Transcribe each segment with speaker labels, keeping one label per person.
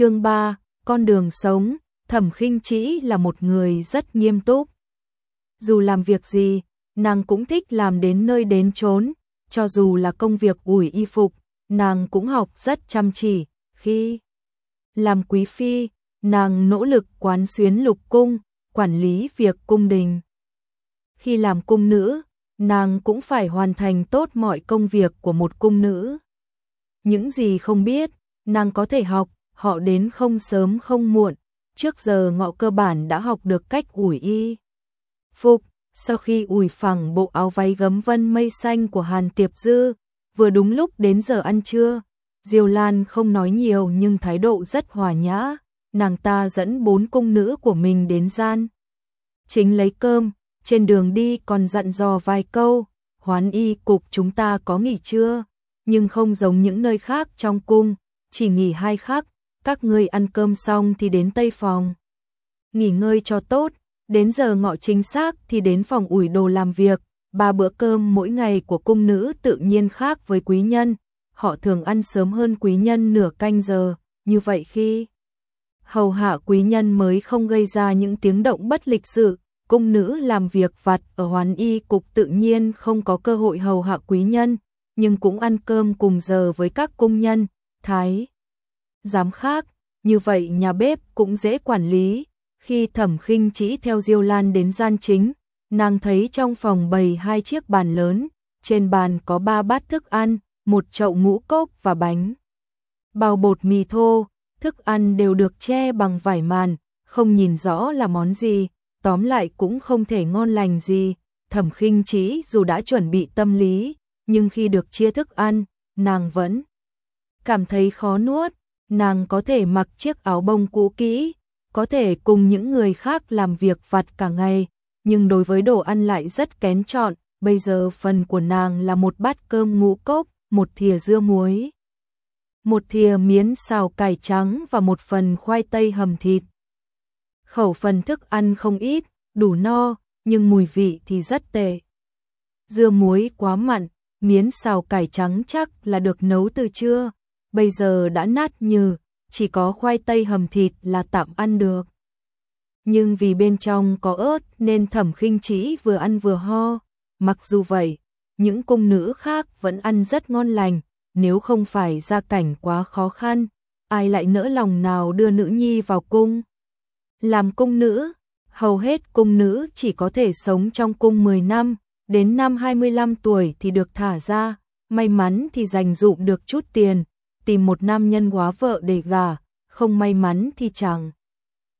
Speaker 1: Chương 3, con đường sống, Thẩm Khinh Chỉ là một người rất nghiêm túc. Dù làm việc gì, nàng cũng thích làm đến nơi đến chốn, cho dù là công việc ủi y phục, nàng cũng học rất chăm chỉ. Khi làm quý phi, nàng nỗ lực quán xuyến lục cung, quản lý việc cung đình. Khi làm cung nữ, nàng cũng phải hoàn thành tốt mọi công việc của một cung nữ. Những gì không biết, nàng có thể học, họ đến không sớm không muộn, trước giờ ngọ cơ bản đã học được cách ủi y. Phục, sau khi ủi phẳng bộ áo váy gấm vân mây xanh của Hàn Tiệp Dư, vừa đúng lúc đến giờ ăn trưa, Diêu Lan không nói nhiều nhưng thái độ rất hòa nhã, nàng ta dẫn bốn cung nữ của mình đến gian. Chính lấy cơm, trên đường đi còn dặn dò vài câu, hoán y cục chúng ta có nghỉ trưa, nhưng không giống những nơi khác trong cung, chỉ nghỉ hai khác các ngươi ăn cơm xong thì đến tây phòng. Nghỉ ngơi cho tốt, đến giờ ngọ chính xác thì đến phòng ủi đồ làm việc. Ba bữa cơm mỗi ngày của cung nữ tự nhiên khác với quý nhân, họ thường ăn sớm hơn quý nhân nửa canh giờ, như vậy khi hầu hạ quý nhân mới không gây ra những tiếng động bất lịch sự, cung nữ làm việc vặt ở hoàn y cục tự nhiên không có cơ hội hầu hạ quý nhân, nhưng cũng ăn cơm cùng giờ với các cung nhân, thái giám khác, như vậy nhà bếp cũng dễ quản lý. Khi Thẩm Khinh Chỉ theo Diêu Lan đến gian chính, nàng thấy trong phòng bày hai chiếc bàn lớn, trên bàn có ba bát thức ăn, một chậu ngũ cốc và bánh. Bao bột mì thô, thức ăn đều được che bằng vải màn, không nhìn rõ là món gì, tóm lại cũng không thể ngon lành gì. Thẩm Khinh chỉ dù đã chuẩn bị tâm lý, nhưng khi được chia thức ăn, nàng vẫn cảm thấy khó nuốt, nàng có thể mặc chiếc áo bông cũ kỹ, có thể cùng những người khác làm việc vặt cả ngày, nhưng đối với đồ ăn lại rất kén chọn, bây giờ phần của nàng là một bát cơm ngũ cốc, một thìa dưa muối, một thìa miến xào cải trắng và một phần khoai tây hầm thịt. Khẩu phần thức ăn không ít, đủ no, nhưng mùi vị thì rất tệ. Dưa muối quá mặn, miến xào cải trắng chắc là được nấu từ trưa, bây giờ đã nát nhừ, chỉ có khoai tây hầm thịt là tạm ăn được. Nhưng vì bên trong có ớt nên thẩm khinh chỉ vừa ăn vừa ho, mặc dù vậy, những cung nữ khác vẫn ăn rất ngon lành, nếu không phải gia cảnh quá khó khăn, ai lại nỡ lòng nào đưa nữ nhi vào cung. Làm cung nữ, hầu hết cung nữ chỉ có thể sống trong cung 10 năm, đến năm 25 tuổi thì được thả ra, may mắn thì dành dụm được chút tiền, tìm một nam nhân quá vợ để gà, không may mắn thì chẳng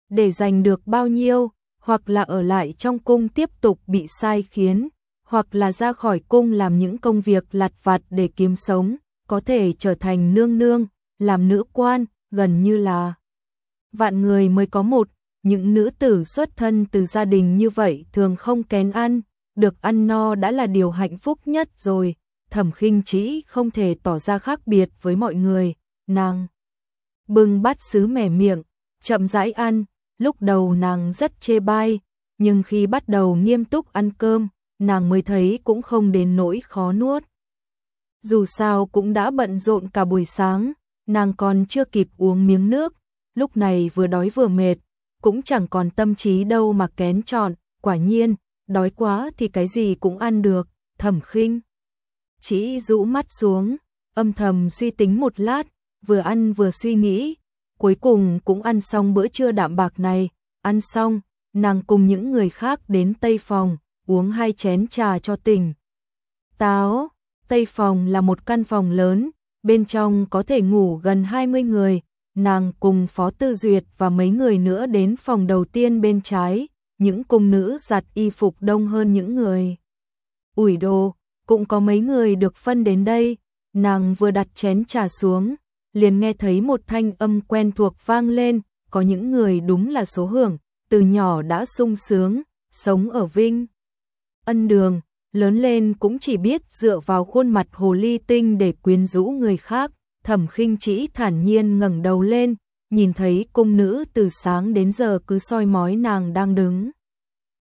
Speaker 1: để giành được bao nhiêu, hoặc là ở lại trong cung tiếp tục bị sai khiến, hoặc là ra khỏi cung làm những công việc lặt vặt để kiếm sống, có thể trở thành nương nương, làm nữ quan, gần như là vạn người mới có một, những nữ tử xuất thân từ gia đình như vậy thường không kén ăn, được ăn no đã là điều hạnh phúc nhất rồi, thẩm khinh chỉ không thể tỏ ra khác biệt với mọi người, nàng bưng bát sứ mẻ miệng, chậm rãi ăn, lúc đầu nàng rất chê bai, nhưng khi bắt đầu nghiêm túc ăn cơm, nàng mới thấy cũng không đến nỗi khó nuốt. Dù sao cũng đã bận rộn cả buổi sáng, nàng còn chưa kịp uống miếng nước, lúc này vừa đói vừa mệt, cũng chẳng còn tâm trí đâu mà kén chọn, quả nhiên, đói quá thì cái gì cũng ăn được, thẩm khinh. Chí rũ mắt xuống, âm thầm suy tính một lát, vừa ăn vừa suy nghĩ, cuối cùng cũng ăn xong bữa trưa đạm bạc này, ăn xong, nàng cùng những người khác đến Tây Phòng, uống hai chén trà cho tỉnh. Táo, Tây Phòng là một căn phòng lớn, bên trong có thể ngủ gần 20 người, nàng cùng Phó Tư Duyệt và mấy người nữa đến phòng đầu tiên bên trái, những cung nữ giặt y phục đông hơn những người. Ủi đồ, cũng có mấy người được phân đến đây, nàng vừa đặt chén trà xuống, liền nghe thấy một thanh âm quen thuộc vang lên, có những người đúng là số hưởng, từ nhỏ đã sung sướng, sống ở Vinh. Ân đường, lớn lên cũng chỉ biết dựa vào khuôn mặt hồ ly tinh để quyến rũ người khác, thẩm khinh chỉ thản nhiên ngẩng đầu lên, nhìn thấy cung nữ từ sáng đến giờ cứ soi mói nàng đang đứng.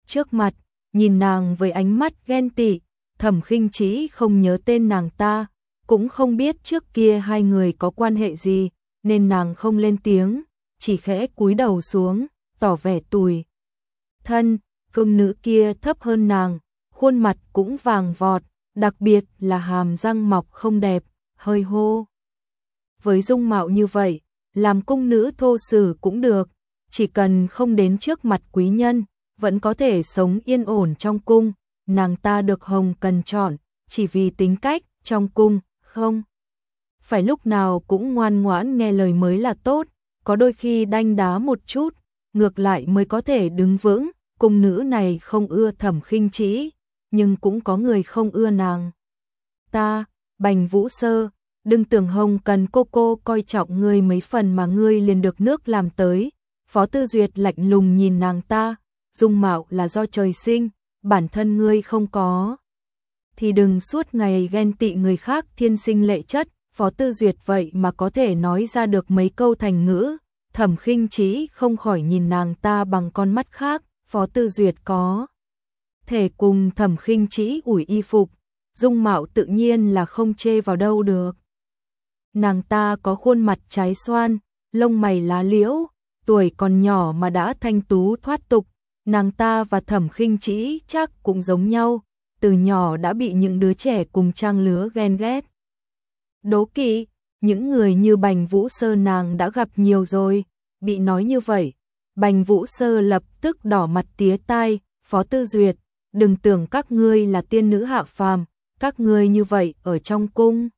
Speaker 1: Trước mặt, nhìn nàng với ánh mắt ghen tị, thẩm khinh trí không nhớ tên nàng ta, cũng không biết trước kia hai người có quan hệ gì, nên nàng không lên tiếng, chỉ khẽ cúi đầu xuống, tỏ vẻ tùy. Thân, cưng nữ kia thấp hơn nàng, khuôn mặt cũng vàng vọt, đặc biệt là hàm răng mọc không đẹp, hơi hô. Với dung mạo như vậy, làm cung nữ thô sử cũng được, chỉ cần không đến trước mặt quý nhân, vẫn có thể sống yên ổn trong cung, nàng ta được Hồng Cần chọn, chỉ vì tính cách, trong cung, không. Phải lúc nào cũng ngoan ngoãn nghe lời mới là tốt, có đôi khi đanh đá một chút, ngược lại mới có thể đứng vững, cung nữ này không ưa thẩm khinh trí, nhưng cũng có người không ưa nàng. Ta, bành vũ sơ, đừng tưởng hồng cần cô cô coi trọng ngươi mấy phần mà ngươi liền được nước làm tới. Phó Tư Duyệt lạnh lùng nhìn nàng ta, dung mạo là do trời sinh, bản thân ngươi không có. Thì đừng suốt ngày ghen tị người khác thiên sinh lệ chất, Phó Tư Duyệt vậy mà có thể nói ra được mấy câu thành ngữ, thẩm khinh trí không khỏi nhìn nàng ta bằng con mắt khác, Phó Tư Duyệt có. Thể cùng thẩm khinh trí ủi y phục, dung mạo tự nhiên là không chê vào đâu được. Nàng ta có khuôn mặt trái xoan, lông mày lá liễu, tuổi còn nhỏ mà đã thanh tú thoát tục, nàng ta và thẩm khinh chỉ chắc cũng giống nhau, từ nhỏ đã bị những đứa trẻ cùng trang lứa ghen ghét. Đố kỵ, những người như Bành Vũ Sơ nàng đã gặp nhiều rồi, bị nói như vậy, Bành Vũ Sơ lập tức đỏ mặt tía tai, Phó Tư Duyệt, đừng tưởng các ngươi là tiên nữ hạ phàm, các ngươi như vậy ở trong cung.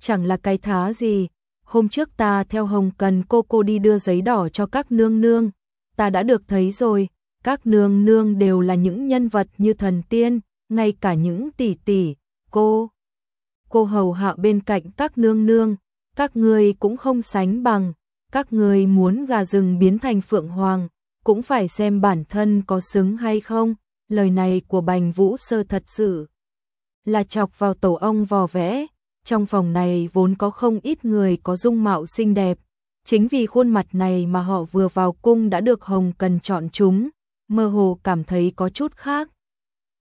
Speaker 1: Chẳng là cái thá gì, hôm trước ta theo Hồng Cần cô cô đi đưa giấy đỏ cho các nương nương, ta đã được thấy rồi, các nương nương đều là những nhân vật như thần tiên, ngay cả những tỷ tỷ, cô. Cô hầu hạ bên cạnh các nương nương, các ngươi cũng không sánh bằng, các ngươi muốn gà rừng biến thành phượng hoàng, cũng phải xem bản thân có xứng hay không, lời này của Bành Vũ Sơ thật sự là chọc vào tổ ông vò vẽ, trong phòng này vốn có không ít người có dung mạo xinh đẹp, chính vì khuôn mặt này mà họ vừa vào cung đã được Hồng Cần chọn chúng, mơ hồ cảm thấy có chút khác.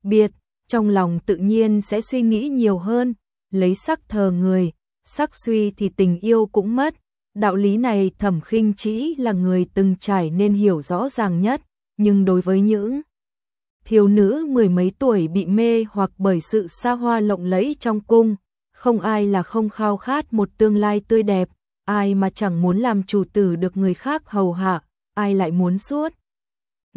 Speaker 1: Biệt, trong lòng tự nhiên sẽ suy nghĩ nhiều hơn, lấy sắc thờ người, sắc suy thì tình yêu cũng mất. Đạo lý này thẩm khinh chỉ là người từng trải nên hiểu rõ ràng nhất, nhưng đối với những thiếu nữ mười mấy tuổi bị mê hoặc bởi sự xa hoa lộng lẫy trong cung, không ai là không khao khát một tương lai tươi đẹp, ai mà chẳng muốn làm chủ tử được người khác hầu hạ, ai lại muốn suốt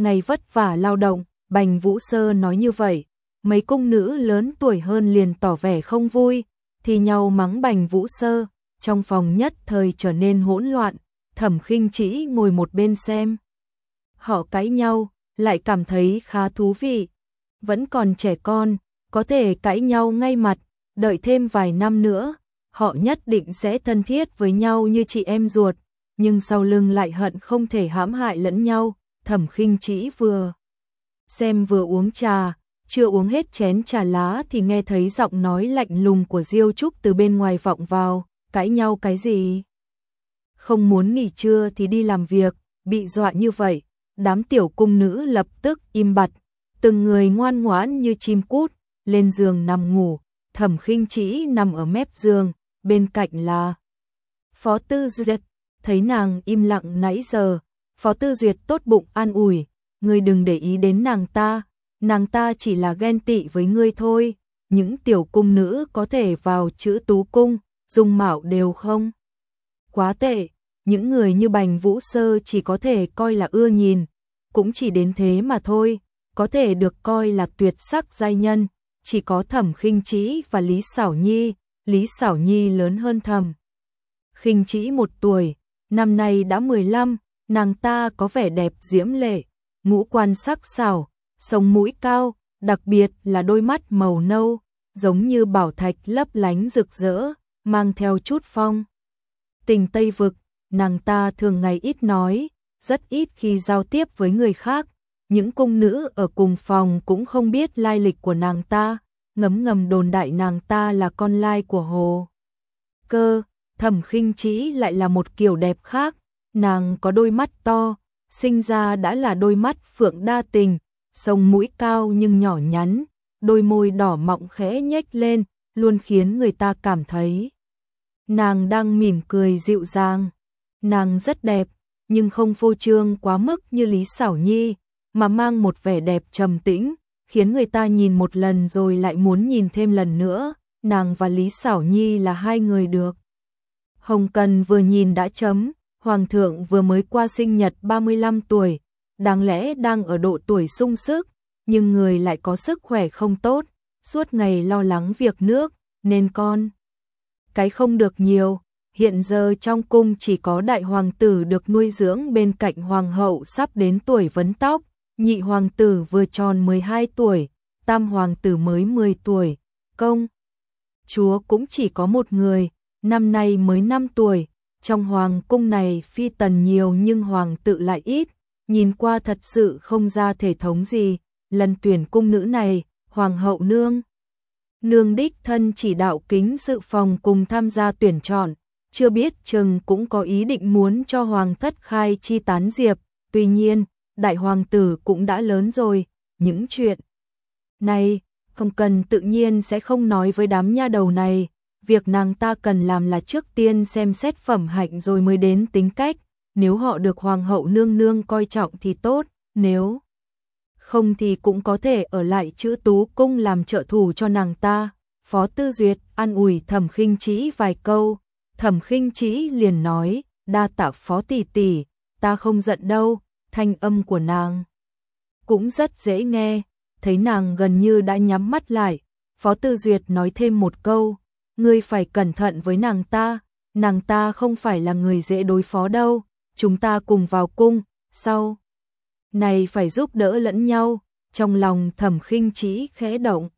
Speaker 1: ngày vất vả lao động, Bành Vũ Sơ nói như vậy, mấy cung nữ lớn tuổi hơn liền tỏ vẻ không vui, thì nhau mắng Bành Vũ Sơ, trong phòng nhất thời trở nên hỗn loạn, Thẩm Khinh Chỉ ngồi một bên xem. Họ cãi nhau, lại cảm thấy khá thú vị. Vẫn còn trẻ con, có thể cãi nhau ngay mặt, đợi thêm vài năm nữa, họ nhất định sẽ thân thiết với nhau như chị em ruột, nhưng sau lưng lại hận không thể hãm hại lẫn nhau, Thẩm Khinh Chỉ vừa. Xem vừa uống trà, chưa uống hết chén trà lá thì nghe thấy giọng nói lạnh lùng của Diêu Trúc từ bên ngoài vọng vào, cãi nhau cái gì? Không muốn nghỉ trưa thì đi làm việc, bị dọa như vậy, đám tiểu cung nữ lập tức im bặt, từng người ngoan ngoãn như chim cút, lên giường nằm ngủ, Thẩm Khinh Chỉ nằm ở mép giường, bên cạnh là Phó Tư Duyệt, thấy nàng im lặng nãy giờ, Phó Tư Duyệt tốt bụng an ủi, ngươi đừng để ý đến nàng ta, nàng ta chỉ là ghen tị với ngươi thôi, những tiểu cung nữ có thể vào chữ tú cung, dung mạo đều không. Quá tệ, những người như Bành Vũ Sơ chỉ có thể coi là ưa nhìn, cũng chỉ đến thế mà thôi, có thể được coi là tuyệt sắc giai nhân, chỉ có Thẩm Khinh Trí và Lý Sảo Nhi, Lý Sảo Nhi lớn hơn Thẩm. Khinh Trí một tuổi, năm nay đã 15, nàng ta có vẻ đẹp diễm lệ, ngũ quan sắc sảo, sống mũi cao, đặc biệt là đôi mắt màu nâu, giống như bảo thạch lấp lánh rực rỡ, mang theo chút phong. Tình Tây Vực, nàng ta thường ngày ít nói, rất ít khi giao tiếp với người khác, những cung nữ ở cùng phòng cũng không biết lai lịch của nàng ta, ngấm ngầm đồn đại nàng ta là con lai của hồ. Cơ, thẩm khinh trí lại là một kiểu đẹp khác, Nàng có đôi mắt to, sinh ra đã là đôi mắt phượng đa tình, sông mũi cao nhưng nhỏ nhắn, đôi môi đỏ mọng khẽ nhếch lên, luôn khiến người ta cảm thấy. Nàng đang mỉm cười dịu dàng, nàng rất đẹp, nhưng không phô trương quá mức như Lý Sảo Nhi, mà mang một vẻ đẹp trầm tĩnh, khiến người ta nhìn một lần rồi lại muốn nhìn thêm lần nữa, nàng và Lý Sảo Nhi là hai người được. Hồng Cần vừa nhìn đã chấm, Hoàng thượng vừa mới qua sinh nhật 35 tuổi, đáng lẽ đang ở độ tuổi sung sức, nhưng người lại có sức khỏe không tốt, suốt ngày lo lắng việc nước, nên con. Cái không được nhiều, hiện giờ trong cung chỉ có đại hoàng tử được nuôi dưỡng bên cạnh hoàng hậu sắp đến tuổi vấn tóc, nhị hoàng tử vừa tròn 12 tuổi, tam hoàng tử mới 10 tuổi, công. Chúa cũng chỉ có một người, năm nay mới 5 tuổi, trong hoàng cung này phi tần nhiều nhưng hoàng tự lại ít, nhìn qua thật sự không ra thể thống gì, lần tuyển cung nữ này, hoàng hậu nương. Nương đích thân chỉ đạo kính sự phòng cùng tham gia tuyển chọn, chưa biết chừng cũng có ý định muốn cho hoàng thất khai chi tán diệp, tuy nhiên, đại hoàng tử cũng đã lớn rồi, những chuyện này không cần tự nhiên sẽ không nói với đám nha đầu này, việc nàng ta cần làm là trước tiên xem xét phẩm hạnh rồi mới đến tính cách, nếu họ được hoàng hậu nương nương coi trọng thì tốt, nếu không thì cũng có thể ở lại chữ tú cung làm trợ thủ cho nàng ta. Phó Tư Duyệt an ủi Thẩm Khinh Chí vài câu, Thẩm Khinh Chí liền nói, "Đa tạ Phó tỷ tỷ, ta không giận đâu." Thanh âm của nàng cũng rất dễ nghe, thấy nàng gần như đã nhắm mắt lại, Phó Tư Duyệt nói thêm một câu, ngươi phải cẩn thận với nàng ta, nàng ta không phải là người dễ đối phó đâu, chúng ta cùng vào cung, sau. Này phải giúp đỡ lẫn nhau, trong lòng thẩm khinh trí khẽ động.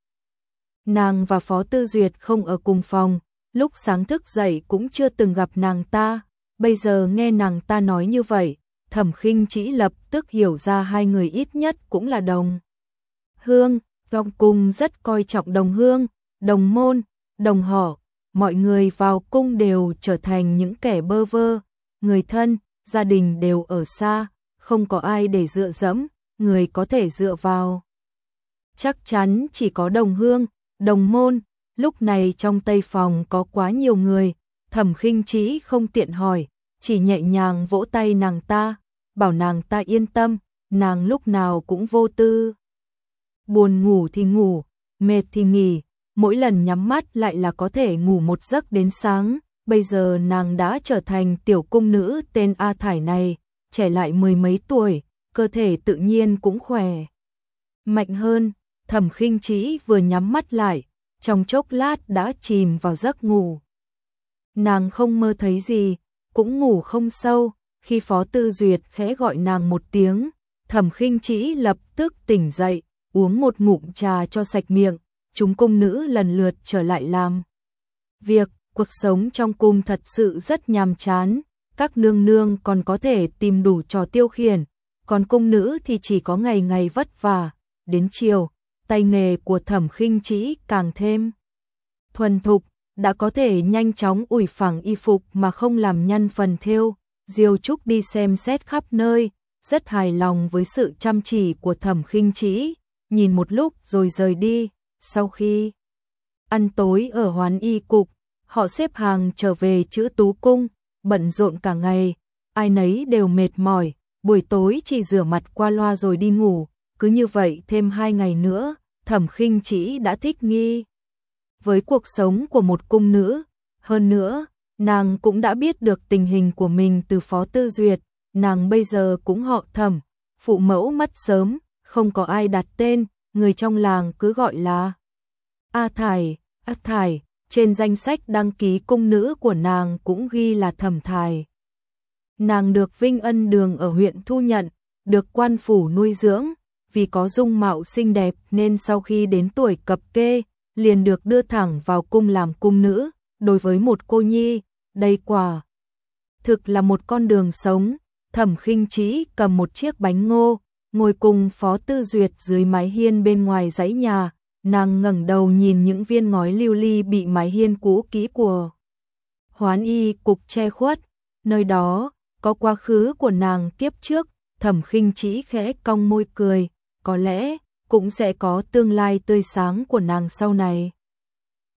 Speaker 1: Nàng và Phó Tư Duyệt không ở cùng phòng, lúc sáng thức dậy cũng chưa từng gặp nàng ta, bây giờ nghe nàng ta nói như vậy, thẩm khinh chỉ lập tức hiểu ra hai người ít nhất cũng là đồng. Hương, vòng cùng rất coi trọng đồng hương, đồng môn, đồng họ, mọi người vào cung đều trở thành những kẻ bơ vơ, người thân, gia đình đều ở xa, không có ai để dựa dẫm, người có thể dựa vào. Chắc chắn chỉ có đồng hương, đồng môn, lúc này trong tây phòng có quá nhiều người, thẩm khinh trí không tiện hỏi, chỉ nhẹ nhàng vỗ tay nàng ta, bảo nàng ta yên tâm, nàng lúc nào cũng vô tư. Buồn ngủ thì ngủ, mệt thì nghỉ, mỗi lần nhắm mắt lại là có thể ngủ một giấc đến sáng, bây giờ nàng đã trở thành tiểu cung nữ tên A Thải này, trẻ lại mười mấy tuổi, cơ thể tự nhiên cũng khỏe. Mạnh hơn, thẩm khinh trí vừa nhắm mắt lại, trong chốc lát đã chìm vào giấc ngủ. Nàng không mơ thấy gì, cũng ngủ không sâu, khi Phó Tư Duyệt khẽ gọi nàng một tiếng, thẩm khinh trí lập tức tỉnh dậy, uống một ngụm trà cho sạch miệng, chúng cung nữ lần lượt trở lại làm. Việc, cuộc sống trong cung thật sự rất nhàm chán, các nương nương còn có thể tìm đủ trò tiêu khiển, còn cung nữ thì chỉ có ngày ngày vất vả, đến chiều, tay nghề của thẩm khinh chỉ càng thêm. Thuần thục, đã có thể nhanh chóng ủi phẳng y phục mà không làm nhăn phần thêu, Diêu Trúc đi xem xét khắp nơi, rất hài lòng với sự chăm chỉ của Thẩm Khinh Chí, nhìn một lúc rồi rời đi. Sau khi ăn tối ở Hoán Y Cục, họ xếp hàng trở về chữ Tú Cung, bận rộn cả ngày, ai nấy đều mệt mỏi, buổi tối chỉ rửa mặt qua loa rồi đi ngủ, cứ như vậy thêm hai ngày nữa, thẩm khinh chỉ đã thích nghi. Với cuộc sống của một cung nữ, hơn nữa, nàng cũng đã biết được tình hình của mình từ Phó Tư Duyệt, nàng bây giờ cũng họ thẩm, phụ mẫu mất sớm, không có ai đặt tên, người trong làng cứ gọi là A Thải, A Thải, trên danh sách đăng ký cung nữ của nàng cũng ghi là Thẩm Thải. Nàng được Vinh Ân Đường ở huyện thu nhận, được quan phủ nuôi dưỡng, vì có dung mạo xinh đẹp nên sau khi đến tuổi cập kê, liền được đưa thẳng vào cung làm cung nữ, đối với một cô nhi, đây quả thực là một con đường sống. Thẩm Khinh trí cầm một chiếc bánh ngô, ngồi cùng Phó Tư Duyệt dưới mái hiên bên ngoài dãy nhà, nàng ngẩng đầu nhìn những viên ngói lưu ly bị mái hiên cũ kỹ của Hoán Y cục che khuất, nơi đó có quá khứ của nàng kiếp trước, Thẩm Khinh Chỉ khẽ cong môi cười, có lẽ cũng sẽ có tương lai tươi sáng của nàng sau này.